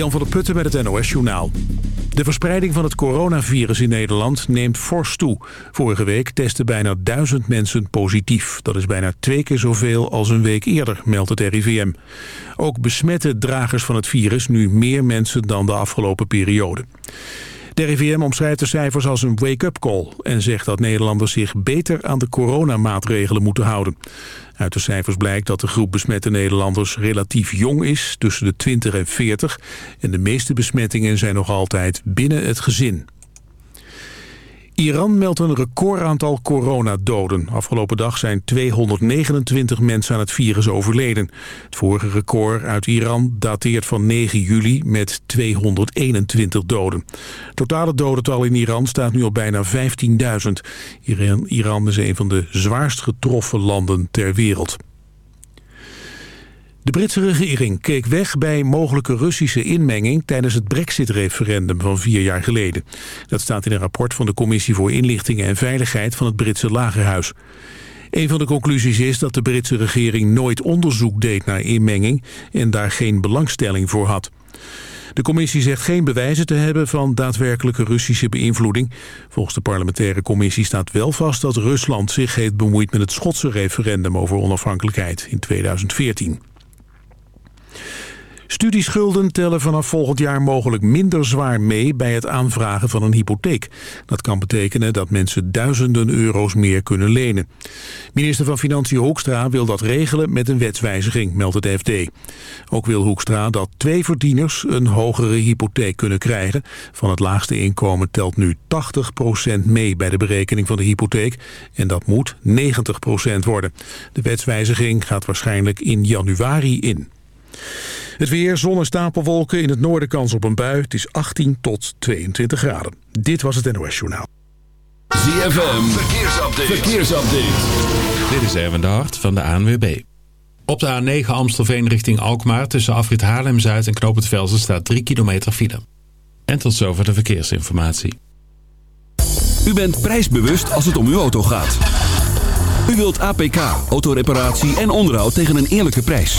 Jan van der Putten met het NOS-journaal. De verspreiding van het coronavirus in Nederland neemt fors toe. Vorige week testten bijna duizend mensen positief. Dat is bijna twee keer zoveel als een week eerder, meldt het RIVM. Ook besmetten dragers van het virus nu meer mensen dan de afgelopen periode. De RIVM omschrijft de cijfers als een wake-up call... en zegt dat Nederlanders zich beter aan de coronamaatregelen moeten houden. Uit de cijfers blijkt dat de groep besmette Nederlanders relatief jong is... tussen de 20 en 40 en de meeste besmettingen zijn nog altijd binnen het gezin. Iran meldt een recordaantal coronadoden. Afgelopen dag zijn 229 mensen aan het virus overleden. Het vorige record uit Iran dateert van 9 juli met 221 doden. Het totale dodental in Iran staat nu op bijna 15.000. Iran, Iran is een van de zwaarst getroffen landen ter wereld. De Britse regering keek weg bij mogelijke Russische inmenging tijdens het brexit-referendum van vier jaar geleden. Dat staat in een rapport van de Commissie voor Inlichtingen en Veiligheid van het Britse Lagerhuis. Een van de conclusies is dat de Britse regering nooit onderzoek deed naar inmenging en daar geen belangstelling voor had. De commissie zegt geen bewijzen te hebben van daadwerkelijke Russische beïnvloeding. Volgens de parlementaire commissie staat wel vast dat Rusland zich heeft bemoeid met het Schotse referendum over onafhankelijkheid in 2014. Studieschulden tellen vanaf volgend jaar mogelijk minder zwaar mee bij het aanvragen van een hypotheek. Dat kan betekenen dat mensen duizenden euro's meer kunnen lenen. Minister van Financiën Hoekstra wil dat regelen met een wetswijziging, meldt het FD. Ook wil Hoekstra dat twee verdieners een hogere hypotheek kunnen krijgen. Van het laagste inkomen telt nu 80% mee bij de berekening van de hypotheek. En dat moet 90% worden. De wetswijziging gaat waarschijnlijk in januari in. Het weer, zon en stapelwolken. In het noorden kans op een bui. Het is 18 tot 22 graden. Dit was het NOS Journaal. ZFM, verkeersupdate. verkeersupdate. Dit is Erwin de Hart van de ANWB. Op de A9 Amstelveen richting Alkmaar tussen afrit Haarlem-Zuid en Knoop het Velsen staat 3 kilometer file. En tot zover de verkeersinformatie. U bent prijsbewust als het om uw auto gaat. U wilt APK, autoreparatie en onderhoud tegen een eerlijke prijs.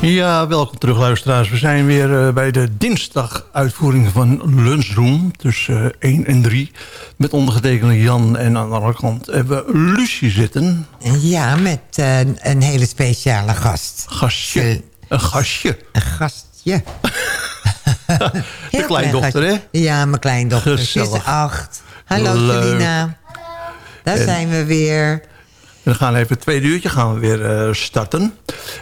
Ja, welkom terug luisteraars. We zijn weer eh, bij de dinsdag uitvoering van Lunchroom tussen eh, 1 en 3. Met ondergetekende Jan en aan de andere kant hebben we Lucie zitten. Ja, met eh, een hele speciale gast. Gastje. Een gastje. Een gastje. De kleindochter, klein hè? Ja, mijn kleindochter. Ze Gezellig. is acht. Hallo, Leuk. Selina. Daar En- zijn we weer. We gaan even het tweede uurtje gaan we weer eh, starten.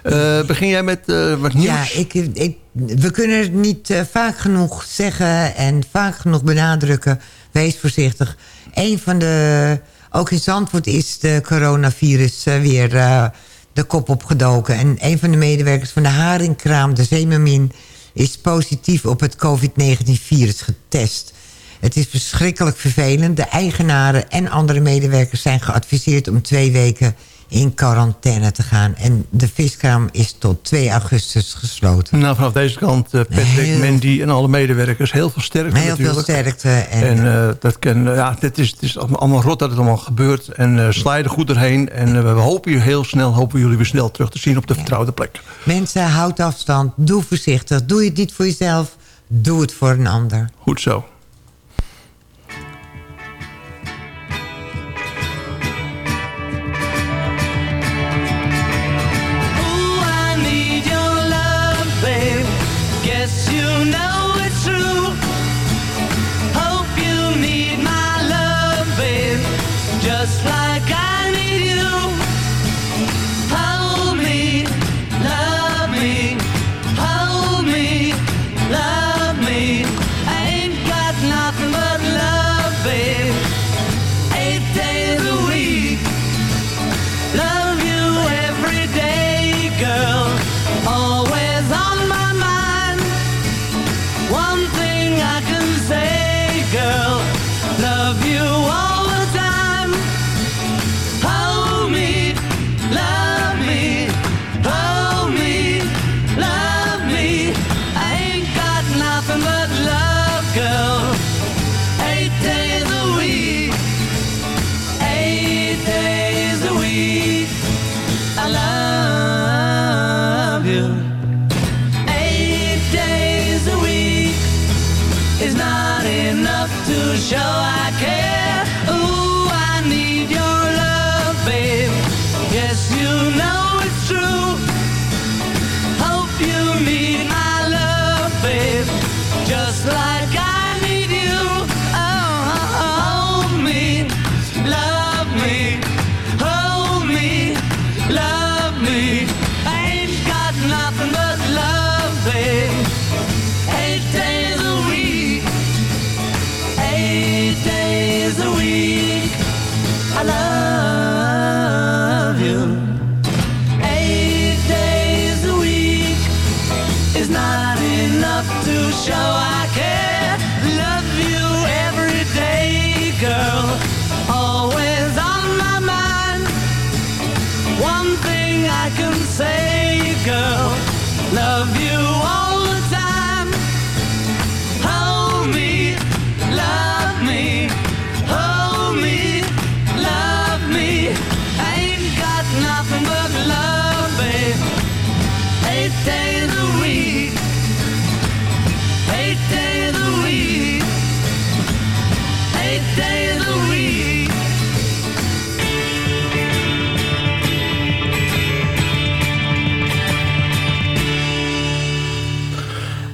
Eh, begin jij met eh, wat nieuws? Ja, ik, ik, we kunnen het niet vaak genoeg zeggen en vaak genoeg benadrukken. Wees voorzichtig. Een van de... Ook in Zandvoort is de coronavirus weer de kop opgedoken. En een van de medewerkers van de haringkraam, de Zeemermin... is positief op het COVID-19-virus getest. Het is verschrikkelijk vervelend. De eigenaren en andere medewerkers zijn geadviseerd om twee weken in quarantaine te gaan. En de viskraam is tot 2 augustus gesloten. Nou, vanaf deze kant, eh, Patrick, Heel- Mandy en alle medewerkers, heel veel sterkte Heel veel natuurlijk. sterkte. En, En eh, dat kan, ja, het, is, het is allemaal rot dat het allemaal gebeurt. En eh sla er goed doorheen. En eh, we hopen je heel snel, hopen jullie weer snel terug te zien op de vertrouwde plek. Mensen, houd afstand. Doe voorzichtig. Doe je het niet voor jezelf. Doe het voor een ander. Goed zo.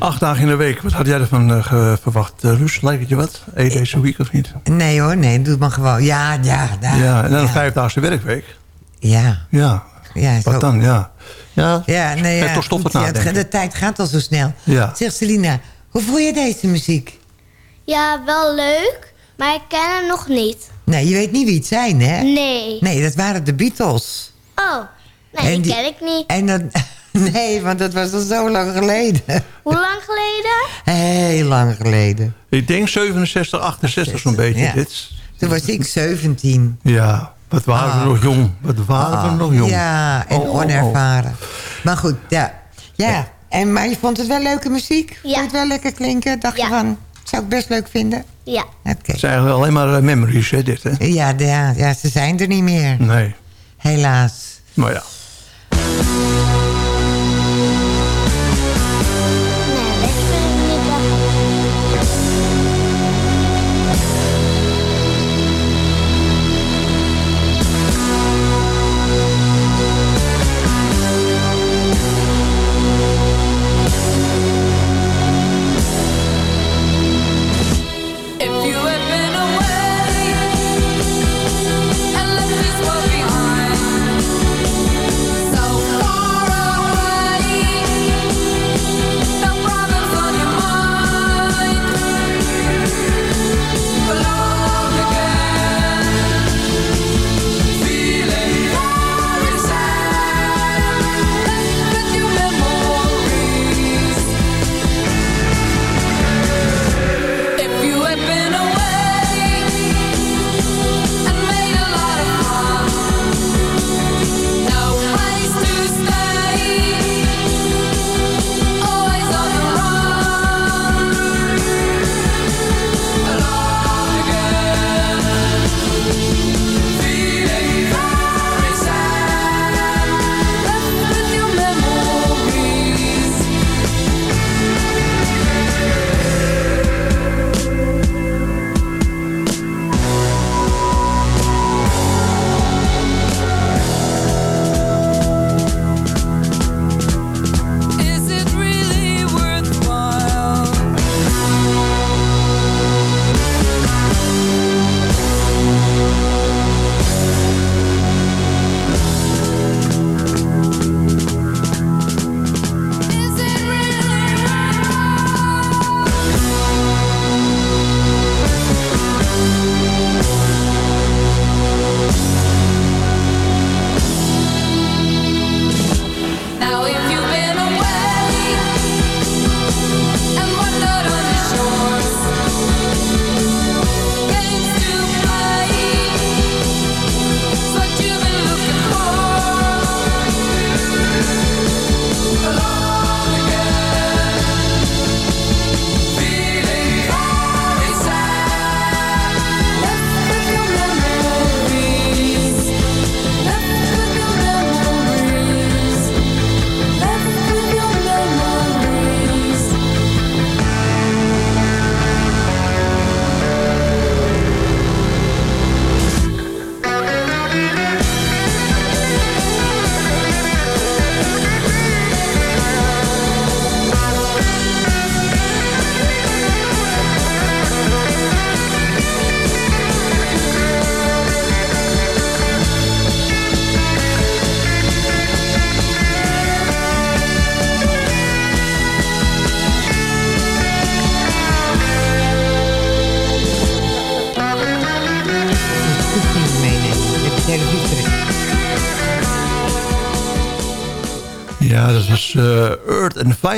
Acht dagen in de week. Wat had jij ervan eh, verwacht? Uh, lijkt het je wat? Eén deze week of niet? Nee hoor, nee, doe maar gewoon. Ja, ja, ja. Ja, en dan een ja. vijfdaagse werkweek. Ja, Ja, ja. zo- wat dan? Ja, ja, Ja, nee, het ja. toch stof ja, de tijd gaat al zo snel. Ja. Zeg Selina, hoe voel je deze muziek? Ja, wel leuk, maar ik ken hem nog niet. Nee, je weet niet wie het zijn, hè? Nee. Nee, dat waren de Beatles. Oh, nee, En die die- ken ik niet. En dat... Nee, want dat was al zo lang geleden. Hoe lang geleden? Heel lang geleden. Ik denk 67, 68 zo'n beetje. Ja. Dit. Toen was ik 17. Ja, wat waren we Ah. nog jong. Wat waren we nog jong. Ja, en Oh, oh, oh. onervaren. Maar goed, ja. Ja, En, maar je vond het wel leuke muziek? Vond je het wel lekker klinken? Dacht je Ja. van, zou ik best leuk vinden? Ja. Oké. Het zijn eigenlijk alleen maar eh, memories, hè, dit, hè? Ja, de- ja, ja, ze zijn er niet meer. Nee, Helaas. maar ja.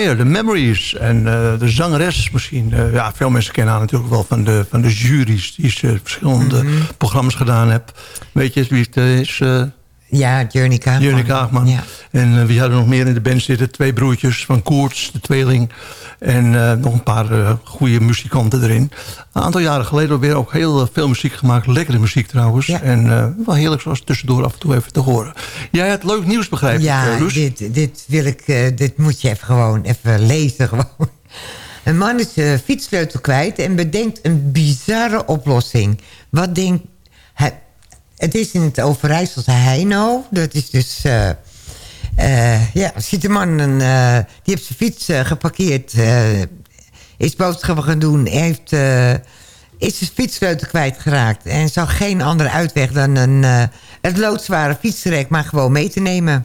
Fire, The Memories. En uh, de zangeres misschien. Uh, ja, veel mensen kennen haar natuurlijk wel van de, van de juries... die ze verschillende mm -hmm. programma's gedaan heeft. Weet je wie het is? Ja, Journey Kaagman. Journey Kaagman. Ja. En wie hadden nog meer in de band zitten? Twee broertjes van Koorts, de tweeling. En uh, nog een paar uh, goede muzikanten erin. Een aantal jaren geleden weer ook heel veel muziek gemaakt. Lekkere muziek trouwens. Ja. En uh, wel heerlijk zoals tussendoor af en toe even te horen. Jij hebt leuk nieuws begrijp ja, dit, dit, wil ik, dit moet je even gewoon even lezen. Gewoon. Een man is uh, fietssleutel kwijt en bedenkt een bizarre oplossing. Wat denkt... Hij, het is in het Overijsselse Heino. Dat is dus... Uh, uh, ja, ziet de man, een, uh, die heeft zijn fiets geparkeerd. is boodschappen gaan doen. Heeft, is zijn fietssleutel kwijtgeraakt. En zag geen andere uitweg dan een, het loodzware fietsrek maar gewoon mee te nemen.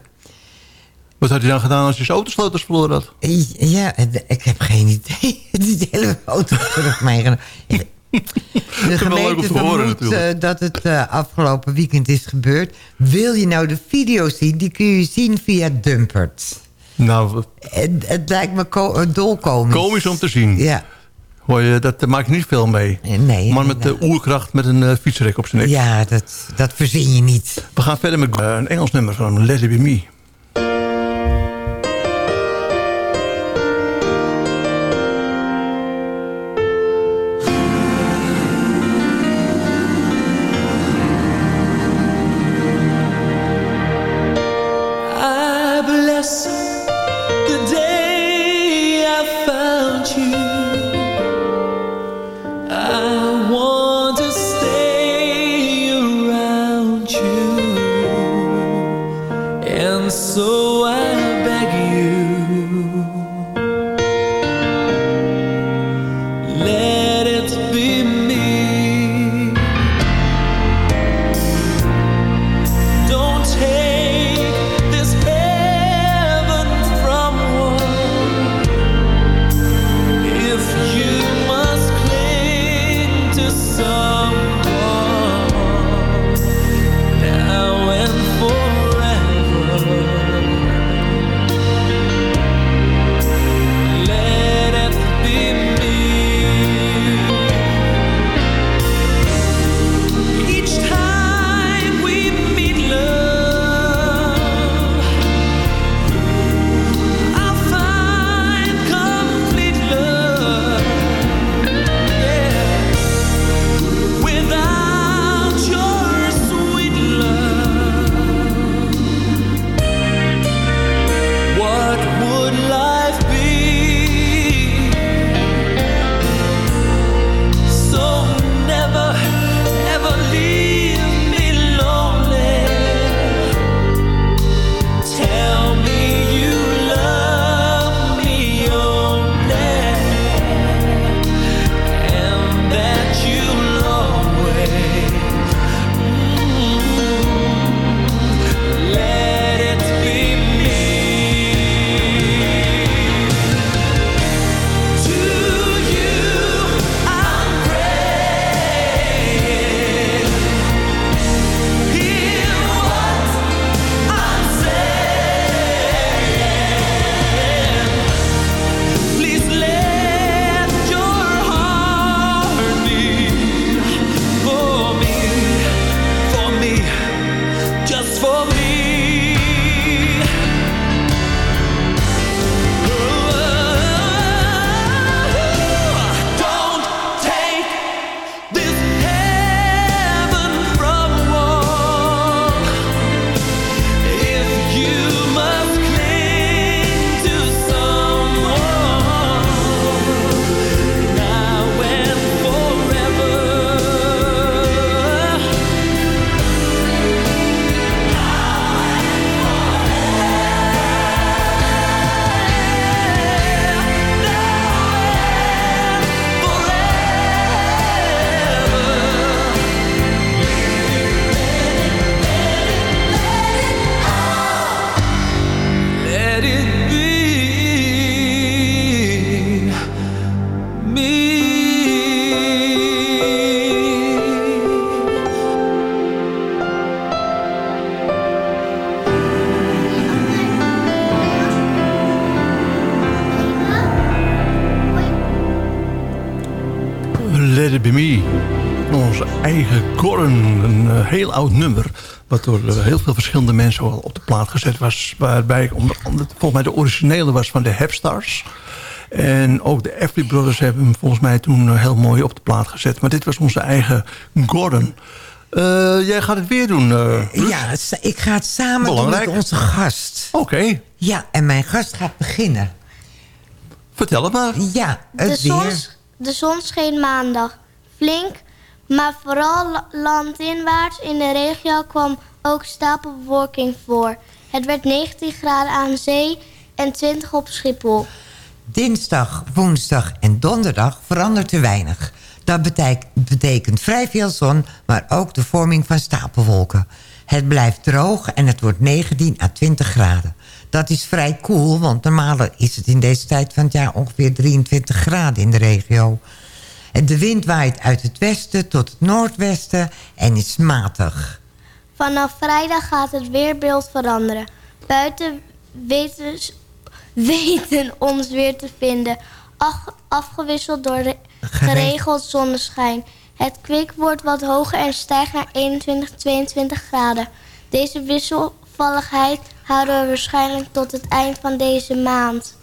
Wat had hij dan gedaan als hij zijn autosleutels verloren had? Ja, ik heb geen idee. Die hele auto terug meegenomen. De gemeente vermoedt uh, dat het uh, afgelopen weekend is gebeurd. Wil je nou de video zien? Die kun je zien via Dumpert. Nou, het, het lijkt me ko dolkomisch. Komisch om te zien. Ja. Hoor je, dat maakt niet veel mee. Nee. Maar met de oerkracht met een fietsrek op zijn nek. Ja, dat, dat verzin je niet. We gaan verder met een Engels nummer van Let It Be Me. Oud nummer... wat door eh, heel veel verschillende mensen al op de plaat gezet was. Waarbij onder andere, volgens mij de originele was van de Hepstars. En ook de Everly Brothers hebben hem volgens mij toen eh, heel mooi op de plaat gezet. Maar dit was onze eigen Gordon. Eh, jij gaat het weer doen, eh? Ja, ik ga het samen doen met onze gast. Oké, Ja, en mijn gast gaat beginnen. vertel het maar. Ja, De het zon, weer. de zon scheen maandag. Flink, maar vooral la- landinwaarts in de regio kwam ook stapelbewolking voor. Het werd 19 graden aan zee en 20 op Schiphol. Dinsdag, woensdag en donderdag verandert er weinig. Dat betek- betekent vrij veel zon, maar ook de vorming van stapelwolken. Het blijft droog en het wordt 19 à 20 graden. Dat is vrij koel, want normaal is het in deze tijd van het jaar ongeveer 23 graden in de regio. De wind waait uit het westen tot het noordwesten en is matig. Vanaf vrijdag gaat het weerbeeld veranderen. Buiten weten, weten ons weer te vinden. Ach- afgewisseld door re- geregeld zonneschijn. Het kwik wordt wat hoger en stijgt naar 21, 22 graden. Deze wisselvalligheid houden we waarschijnlijk tot het eind van deze maand.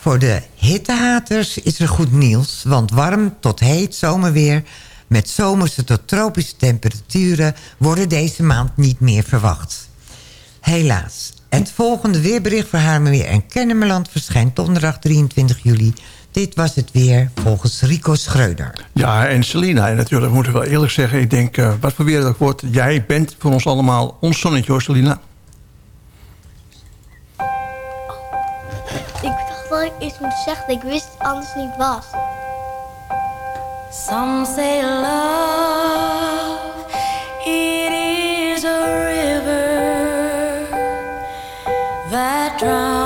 Voor de hittehaters is er goed nieuws, want warm tot heet zomerweer... met zomerse tot tropische temperaturen worden deze maand niet meer verwacht. Helaas. Het volgende weerbericht voor Haarlemmermeer en Kennemerland verschijnt donderdag 23 juli. Dit was het weer volgens Rico Schreuder. Ja, en Selina, en natuurlijk moeten we wel eerlijk zeggen... ik denk, eh, wat voor weer het ook wordt... jij bent voor ons allemaal ons zonnetje hoor, Selina. Ik dat ik iets moest zeggen dat ik wist het anders niet was. Some say love, it is a river that drowns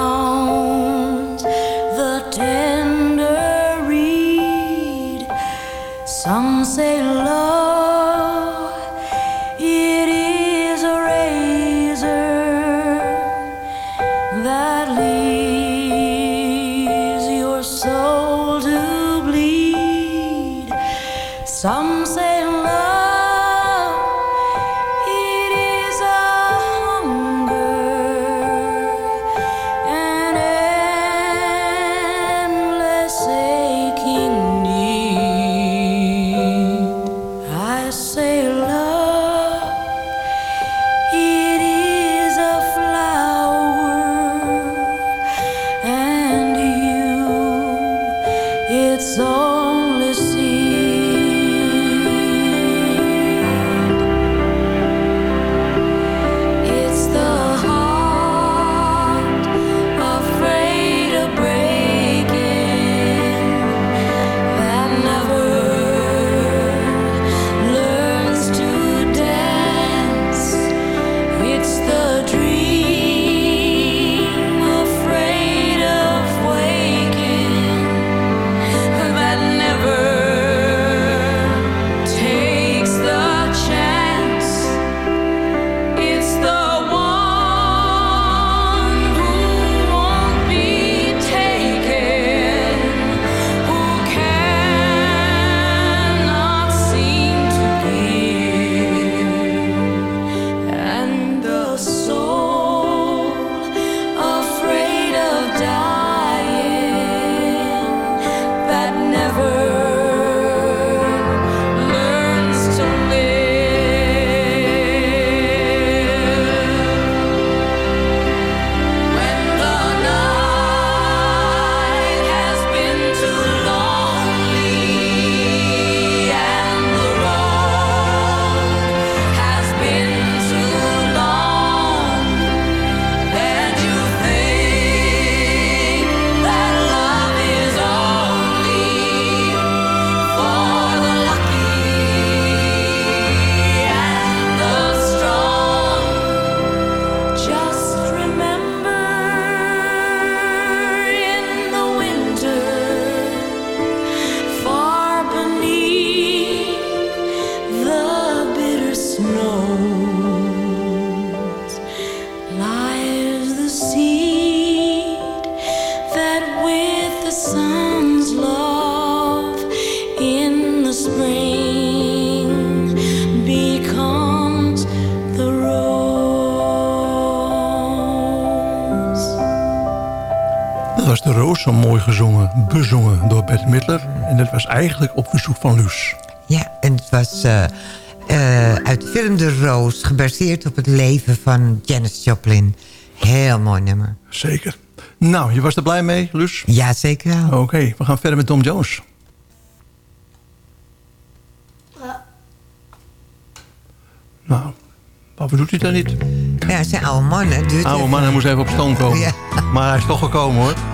zo mooi gezongen, bezongen door Bert Midler. En dat was eigenlijk op verzoek van Luus. Ja, en het was eh, eh, uit de film De Roos... gebaseerd op het leven van Janis Joplin. Heel mooi nummer. Zeker. Nou, je was er blij mee, Luus? Ja, zeker wel. Oké, we gaan verder met Tom Jones. Nou, waarvoor doet hij dat niet? Ja, het zijn oude mannen. Duurt Oude even. man, hij moest even op stoom komen. Ja. Maar hij is toch gekomen, hoor.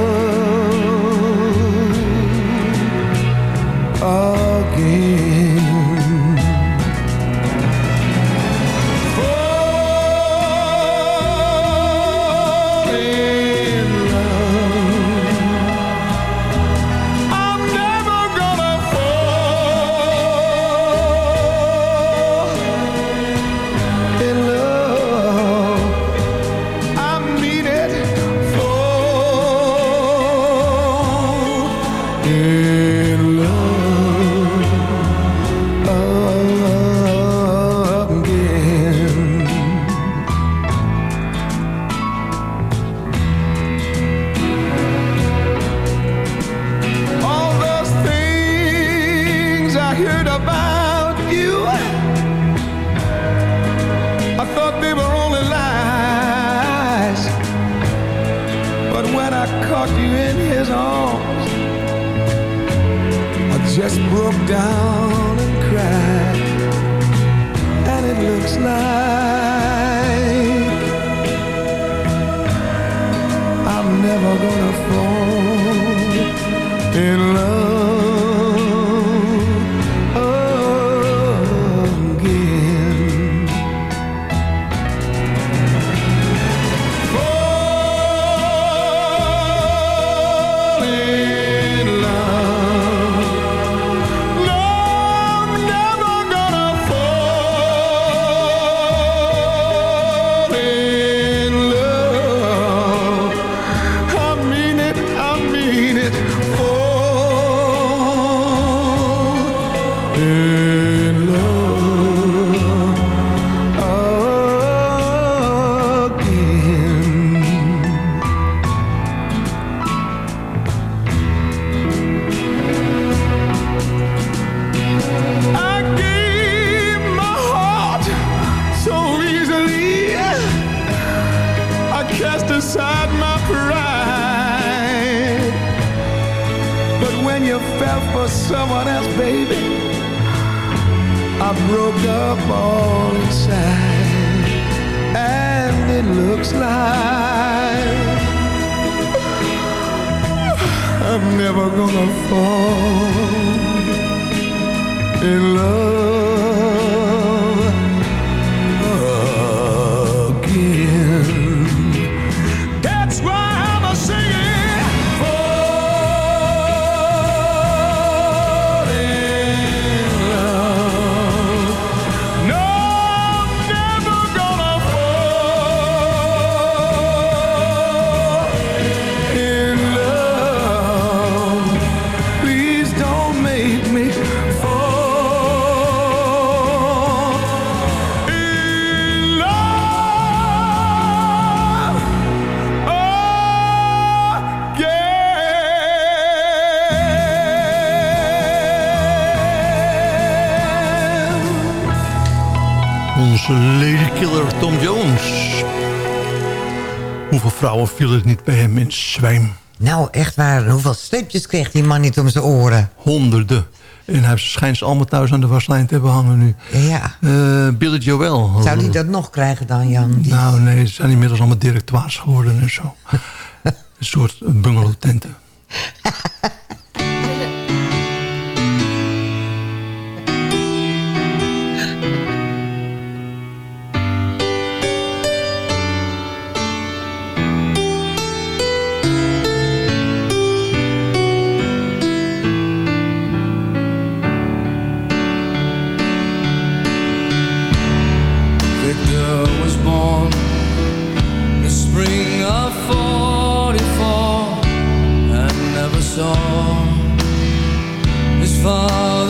never gonna fall in love vrouwen viel het niet bij hem in zwijm? Nou, echt waar. Hoeveel streepjes kreeg die man niet om zijn oren? Honderden. En hij schijnt ze allemaal thuis aan de waslijn te hebben hangen nu. Ja. Eh, Billy Joel. Zou die dat nog krijgen dan, Jan? Die- Nou nee, ze zijn inmiddels allemaal directoires geworden en zo. Een soort bungalowtenten. song. Is far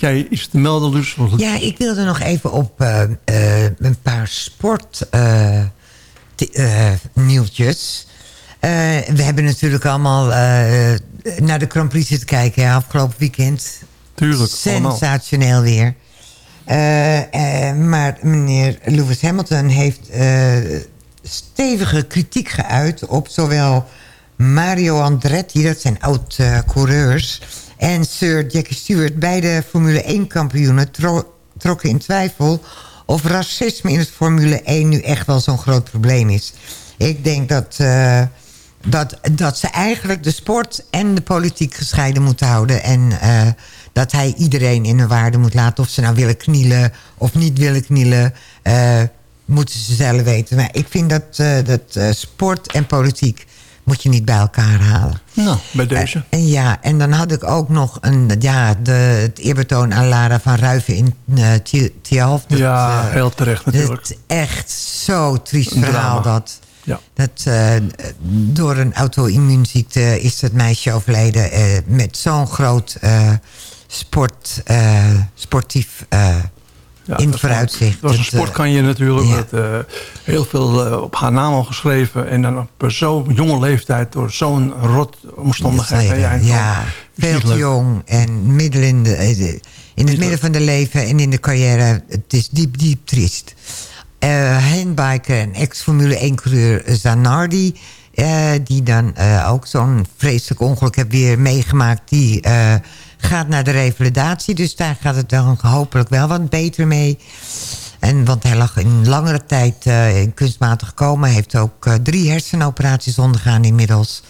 Had jij iets te melden, dus? Ja, ik wilde nog even op eh, eh, een paar sportnieuwtjes. we hebben natuurlijk allemaal eh, naar de Grand Prix zitten kijken ja, afgelopen weekend. Tuurlijk, allemaal. Sensationeel weer. Eh, eh, maar meneer Lewis Hamilton heeft eh, stevige kritiek geuit... op zowel Mario Andretti, dat zijn oud-coureurs... en Sir Jackie Stewart, beide Formule 1-kampioenen... Tro trokken in twijfel of racisme in het Formule 1 nu echt wel zo'n groot probleem is. Ik denk dat, eh, dat, dat ze eigenlijk de sport en de politiek gescheiden moeten houden. En eh, dat hij iedereen in hun waarde moet laten. Of ze nou willen knielen of niet willen knielen. eh, moeten ze zelf weten. Maar ik vind dat, dat sport en politiek moet je niet bij elkaar halen. Nou, bij deze. Eh, en ja, en dan had ik ook nog een, ja, de, het eerbetoon aan Lara van Ruiven in uh. Dat, ja, eh, heel terecht natuurlijk. Het echt zo triest Een verhaal drama. dat. Ja. Dat uh, door een auto-immuunziekte is dat meisje overleden uh, met zo'n groot sport, sportief Ja, in was- vooruitzicht. Het was een Dat, eh, sportkanje natuurlijk. ja. Met eh, heel veel eh, op haar naam al geschreven. En dan op zo'n jonge leeftijd door zo'n rot omstandigheid. Ja, ja. Veel te jong en middel in, de, in het midden van de leven en in de carrière. Het is diep, diep triest. Eh handbiker en ex-Formule 1-coureur Zanardi... die dan ook zo'n vreselijk ongeluk heeft weer meegemaakt... die gaat naar de revalidatie. Dus daar gaat het dan hopelijk wel wat beter mee. En, want hij lag in langere tijd eh, in kunstmatig coma. Heeft ook eh, drie hersenoperaties ondergaan inmiddels.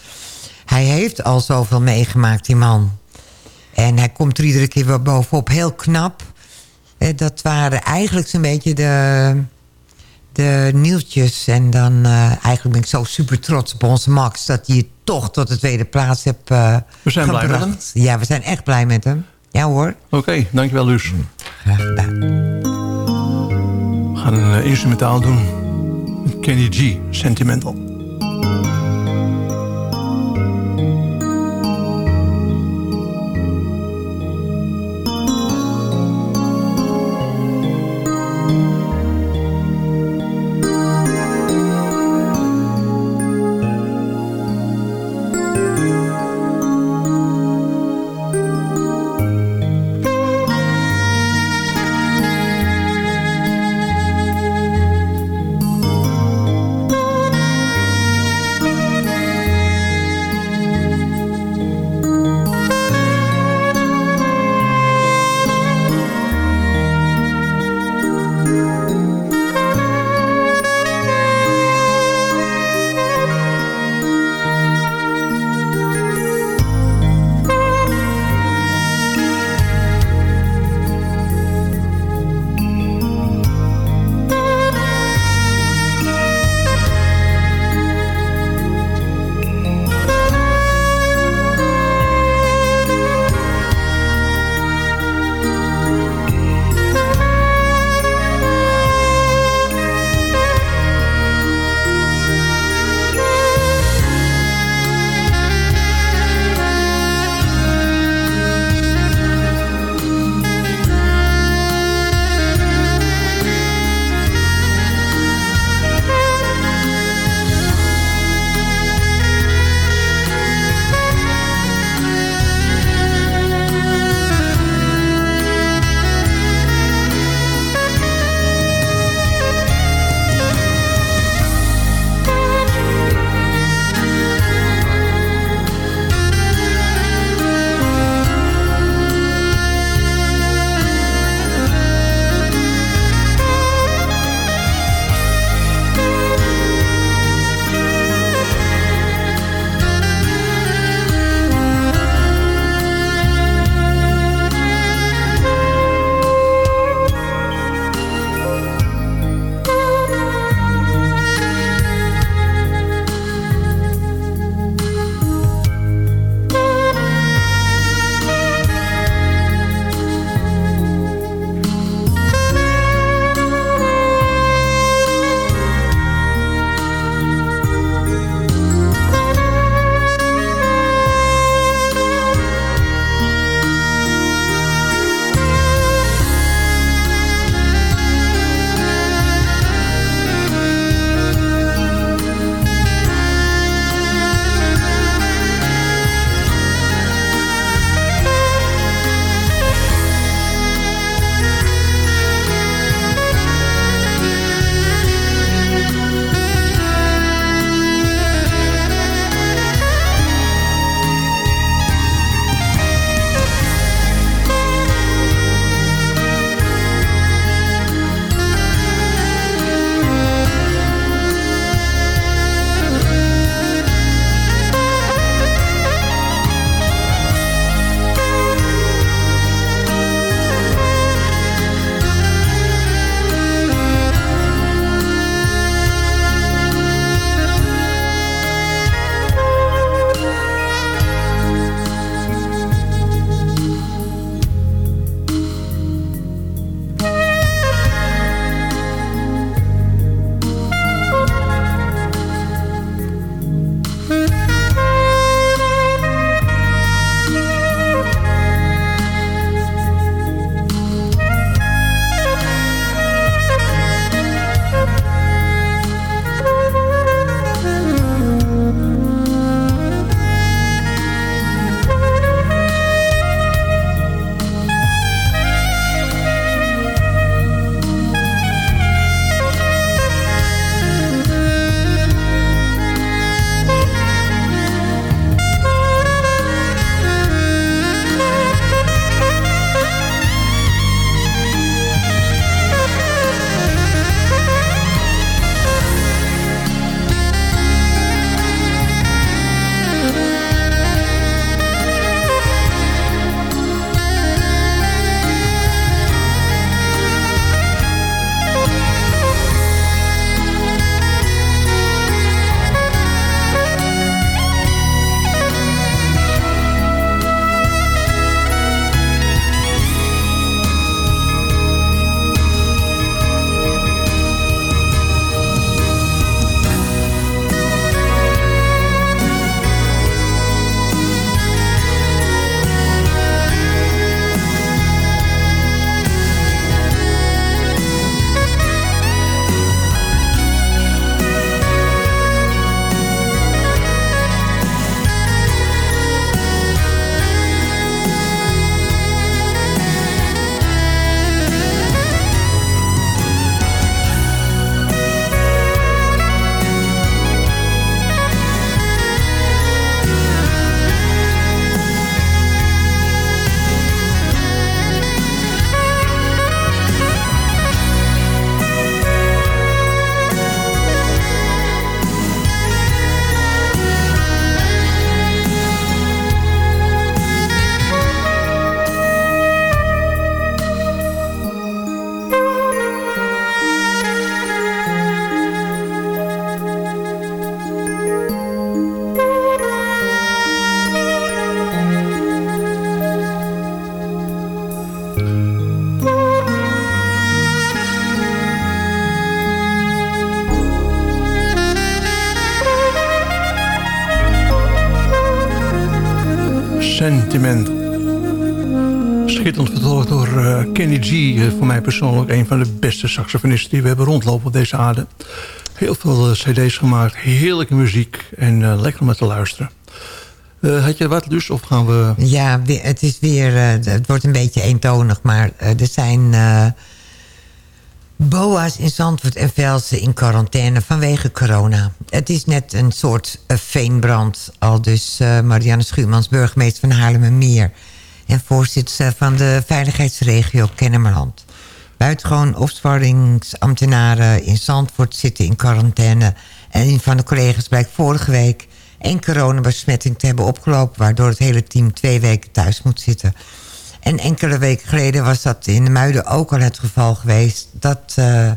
Hij heeft al zoveel meegemaakt, die man. En hij komt er iedere keer weer bovenop. Heel knap. Eh, dat waren eigenlijk zo'n beetje de, de nieuwtjes. En dan eigenlijk ben ik zo super trots op onze Max... dat hij het toch tot de tweede plaats heeft eh We zijn blij met gebracht. Ja, we zijn echt blij met hem. Ja hoor. Oké, dankjewel Luus. Graag gedaan. We gaan een eh, instrumentaal doen. Met Kenny G, Sentimental. Persoonlijk een van de beste saxofonisten die we hebben rondlopen op deze aarde. Heel veel eh, cd's gemaakt, heerlijke muziek en eh, lekker om te luisteren. Eh, had je wat dus of gaan we... Ja, het is weer... het wordt een beetje eentonig, maar er zijn... boa's in Zandvoort en Velsen in quarantaine vanwege corona. Het is net een soort veenbrand. Al dus Marianne Schuurmans, burgemeester van Haarlemmermeer... en voorzitter van de veiligheidsregio Kennemerland. Buitengewoon opsporingsambtenaren in Zandvoort zitten in quarantaine. En een van de collega's blijkt vorige week één coronabesmetting te hebben opgelopen... waardoor het hele team twee weken thuis moet zitten. En enkele weken geleden was dat in de Muiden ook al het geval geweest. Dat, eh,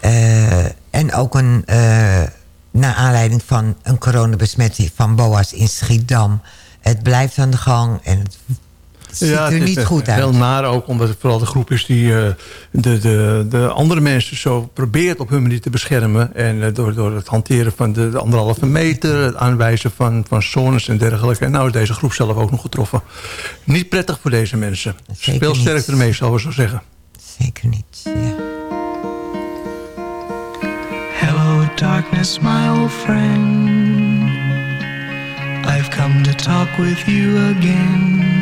eh, en ook een, eh naar aanleiding van een coronabesmetting van BOA's in Schiedam. Het blijft aan de gang en het ziet Ja, er niet echt goed uit. Heel naar ook, omdat het vooral de groep is die eh, de, de, de andere mensen zo probeert op hun manier te beschermen. En eh, door, door het hanteren van de, de anderhalve meter, het aanwijzen van, van zones en dergelijke. En nou is deze groep zelf ook nog getroffen. Niet prettig voor deze mensen. Zeker Speel niet. sterk ermee, zou we zo zeggen. Zeker niet, ja. Hello, darkness, my old friend. I've come to talk with you again.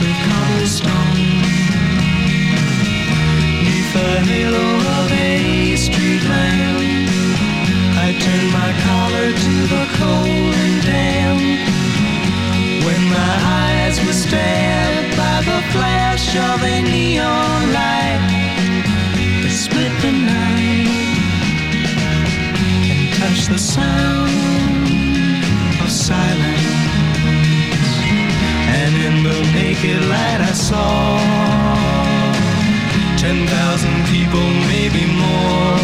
of cobblestone. The halo of a I turned my collar to the cold and damp. When my eyes were stabbed by the flash of a neon light that split the night and touched the sound of silence. And in the naked light I saw ten thousand people, maybe more.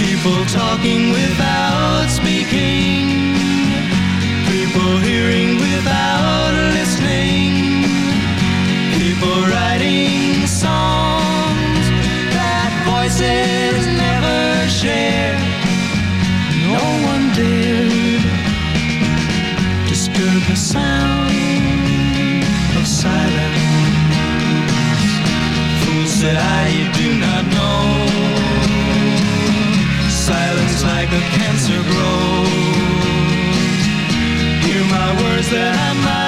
People talking without speaking. People hearing without listening. People writing sound of silence. Fool said I, you do not know. Silence like a cancer grows. Hear my words that I might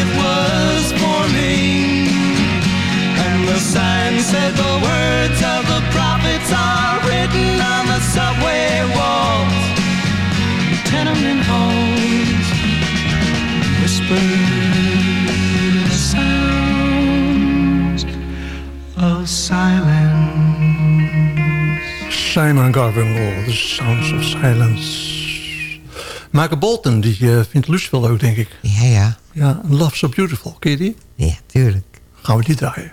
Simon Garfunkel, The Sounds of Silence. Michael Bolton, die eh, vindt Luus wel leuk, denk ik. Ja, ja. Ja, Love So Beautiful, ken je die? Ja, tuurlijk. Gaan we die draaien.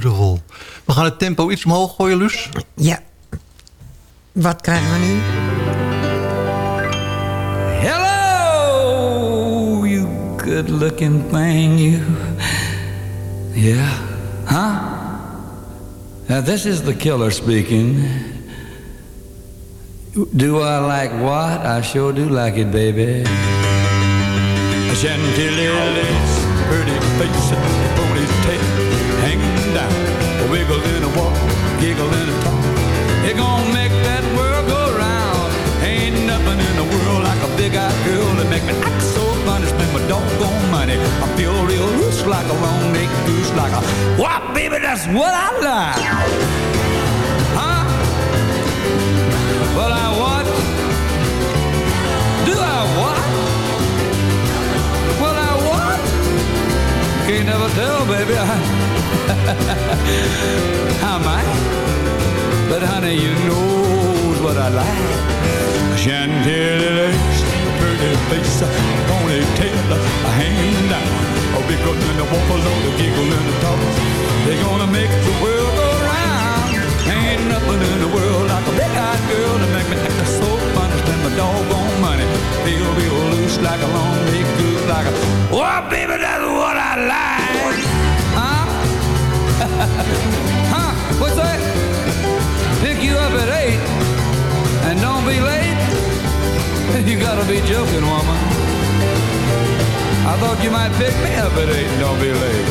Beautiful. We gaan het tempo iets omhoog gooien, Luus. Ja. Wat krijgen we nu? Hello, you good looking thing, you. Yeah? Huh? Now, this is the killer speaking. Do I like what? I sure do like it, baby. Chantilly lace, pretty face, make me act so funny, spend my doggone money. I feel real loose like a long-necked goose, like a Why, baby, that's what I like. Huh? Well, I what? Do I what? Well, I what? Can't never tell, baby. How am I? But honey, you knows what I like. Chantilly pretty face, ponytail hanging down, a wiggle in the walk, a load giggle in the talk. they're gonna make the world go round. Ain't nothing in the world like a big-eyed girl to make me act so funny, spend my doggone money. Feel real loose like a long-necked goose, like a Oh, baby, that's what I like. Huh? huh? What's that? Pick you up at eight and don't be late. You gotta be joking, woman. I thought you might pick me up at eight don't be late.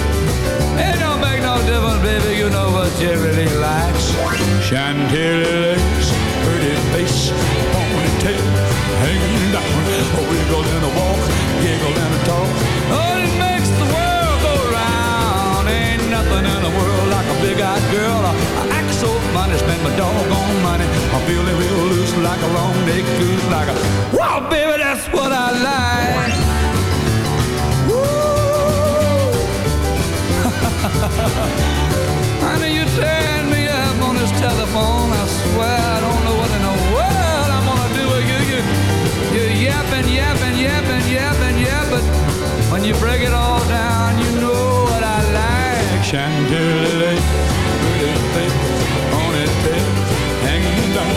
It don't make no difference, baby. You know what you really likes. Chantilly lace, pretty face, ponytail hanging down, a wiggle in a funny, spend my doggone money. I'm feeling real loose like a long-necked goose, like a wow, baby, that's what I like. Honey, you tearing me up on this telephone. I swear I don't know what in the world I'm gonna do with you. You, you're yapping, yapping, yapping, yapping, yapping. When you break it all down, you know what I like. Lace, pretty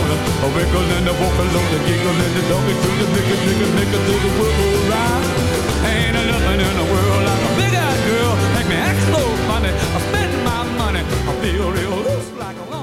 rhyming, a wiggle and a wobble, on the giggle and the doggy to the nigga, nigga, nigga to the wiggle rhyme. Ain't nothing in the world like a big-eyed girl, make me act so funny, I spend my money, I feel real loose like a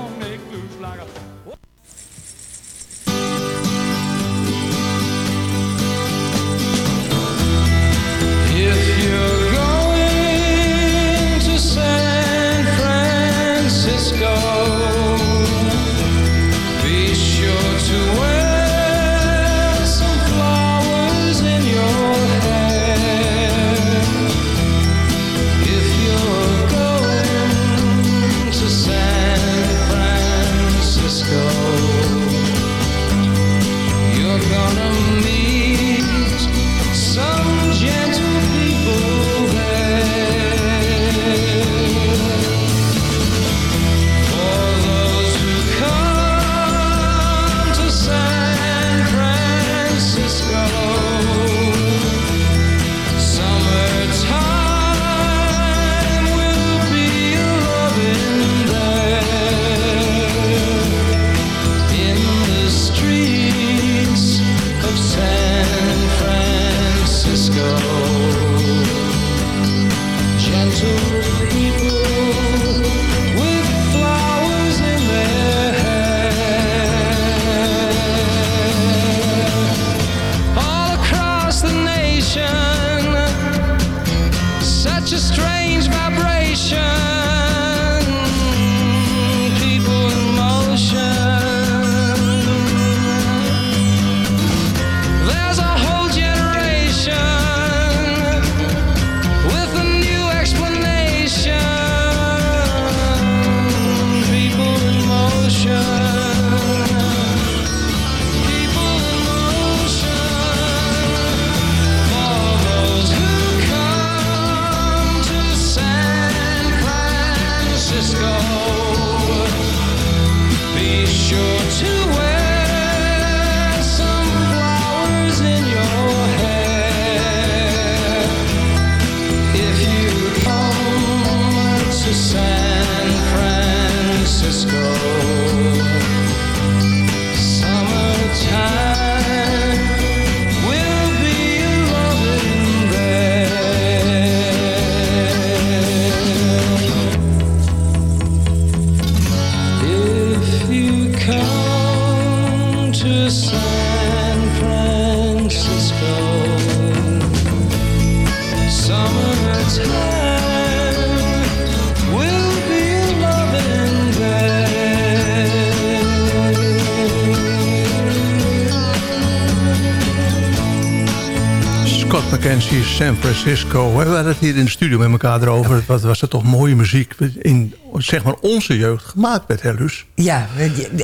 San Francisco. We hadden het hier in de studio met elkaar erover. Wat was het toch mooie muziek in zeg maar onze jeugd gemaakt met Hellus. Ja,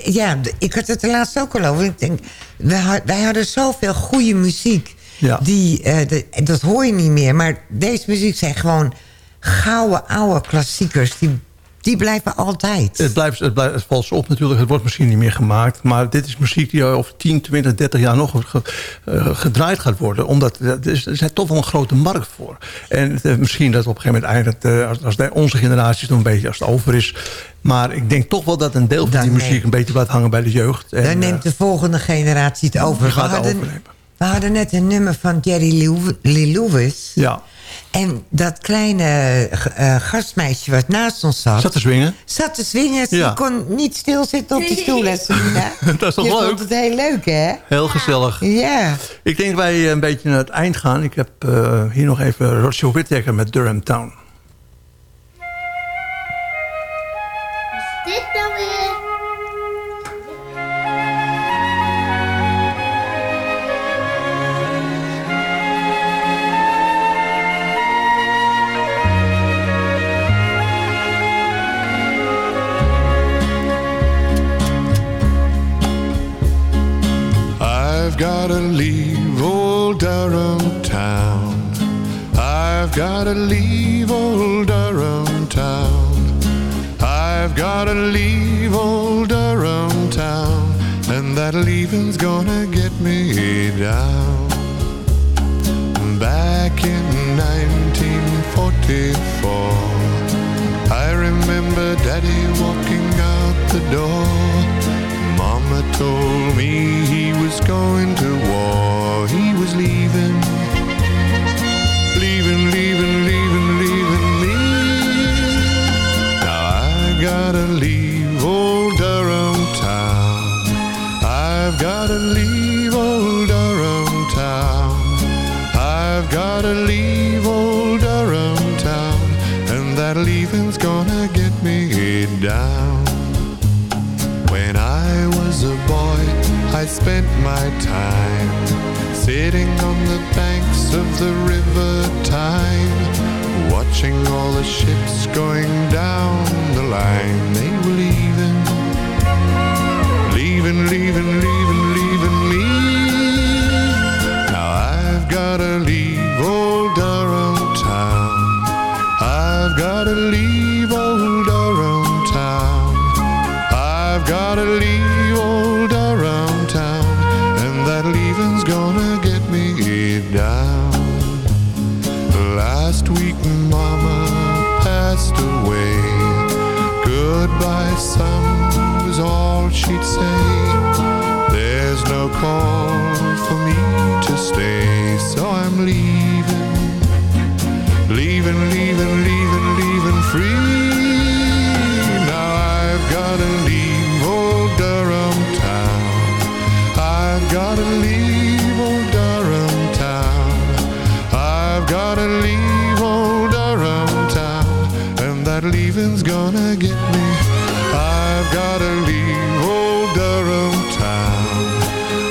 ja, ik had het er laatst ook al over. Ik denk, wij, had- wij hadden zoveel goede muziek. Ja. Die, eh, de- dat hoor je niet meer. Maar deze muziek zijn gewoon gouden oude klassiekers. Die, die blijven altijd. Het, blijft, het, blijft, het valt ze op natuurlijk, het wordt misschien niet meer gemaakt. Maar dit is muziek die over 10, 20, 30 jaar nog ge- eh, gedraaid gaat worden. Omdat er is, er is toch wel een grote markt voor. En eh, misschien dat op een gegeven moment eindigt, eh, als, als onze generatie nog een beetje als het over is. Maar ik denk toch wel dat een deel van die muziek neemt- een beetje blijft hangen bij de jeugd. En, Dan eh, neemt de volgende generatie het over. We hadden, we hadden net een nummer van Jerry Lee Lewis. Ja. En dat kleine eh, gastmeisje wat naast ons zat... Zat te swingen. Zat te swingen. Ze Ja. kon niet stilzitten op die stoel? Dat is toch Je leuk? vond het heel leuk, hè? Heel gezellig. Ja. Ik denk dat wij een beetje naar het eind gaan. Ik heb eh, hier nog even Roger Whittaker met Durham Town. Gotta leave old Durham town. I've gotta leave old Durham town. I've gotta leave old Durham town. And that leaving's gonna get me down. Back in 1944, I remember Daddy walking out the door. Told me he was going to war. He was leaving, I spent my time sitting on the banks of the river Tyne, watching all the ships going down the line. They were leaving, leaving, leaving, that leaving's gonna get me. I've gotta leave old Durham town.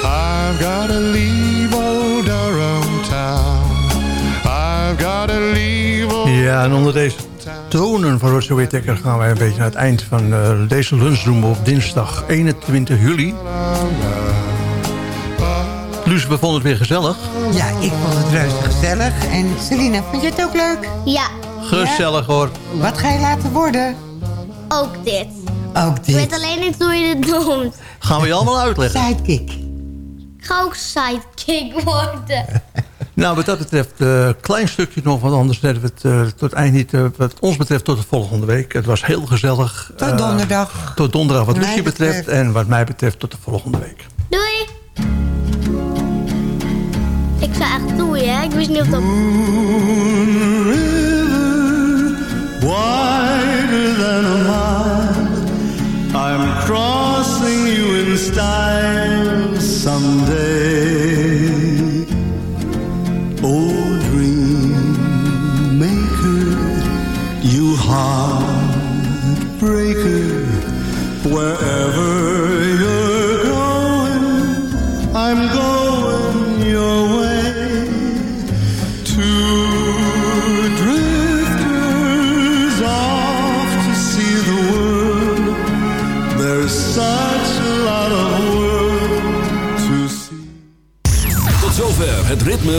I've gotta leave old Durham town. I've gotta leave old Ja, en onder deze tonen van Roger Whittaker gaan wij een beetje naar het eind van eh, deze lunchroom op dinsdag 21 juli. Luus, we vonden het weer gezellig. Ja, ik vond het reuze gezellig. En Selina, vond je het ook leuk? Ja, Gezellig hoor. Wat ga je laten worden? ook dit. Ook Ik weet dit. alleen niet hoe je dit noemt. Gaan we je allemaal uitleggen. Sidekick. Ik ga ook sidekick worden. Nou, wat dat betreft, een klein stukje nog, want anders zetten we het eh, tot het eind niet. eh, wat ons betreft tot de volgende week. Het was heel gezellig. Tot Eh, donderdag. tot donderdag wat Lucie betreft. betreft. En wat mij betreft tot de volgende week. Doei. Ik zei echt doei, hè? Ik wist niet of dat... wider than a mile. I'm crossing you in style someday. Oh, dream maker, you heartbreaker,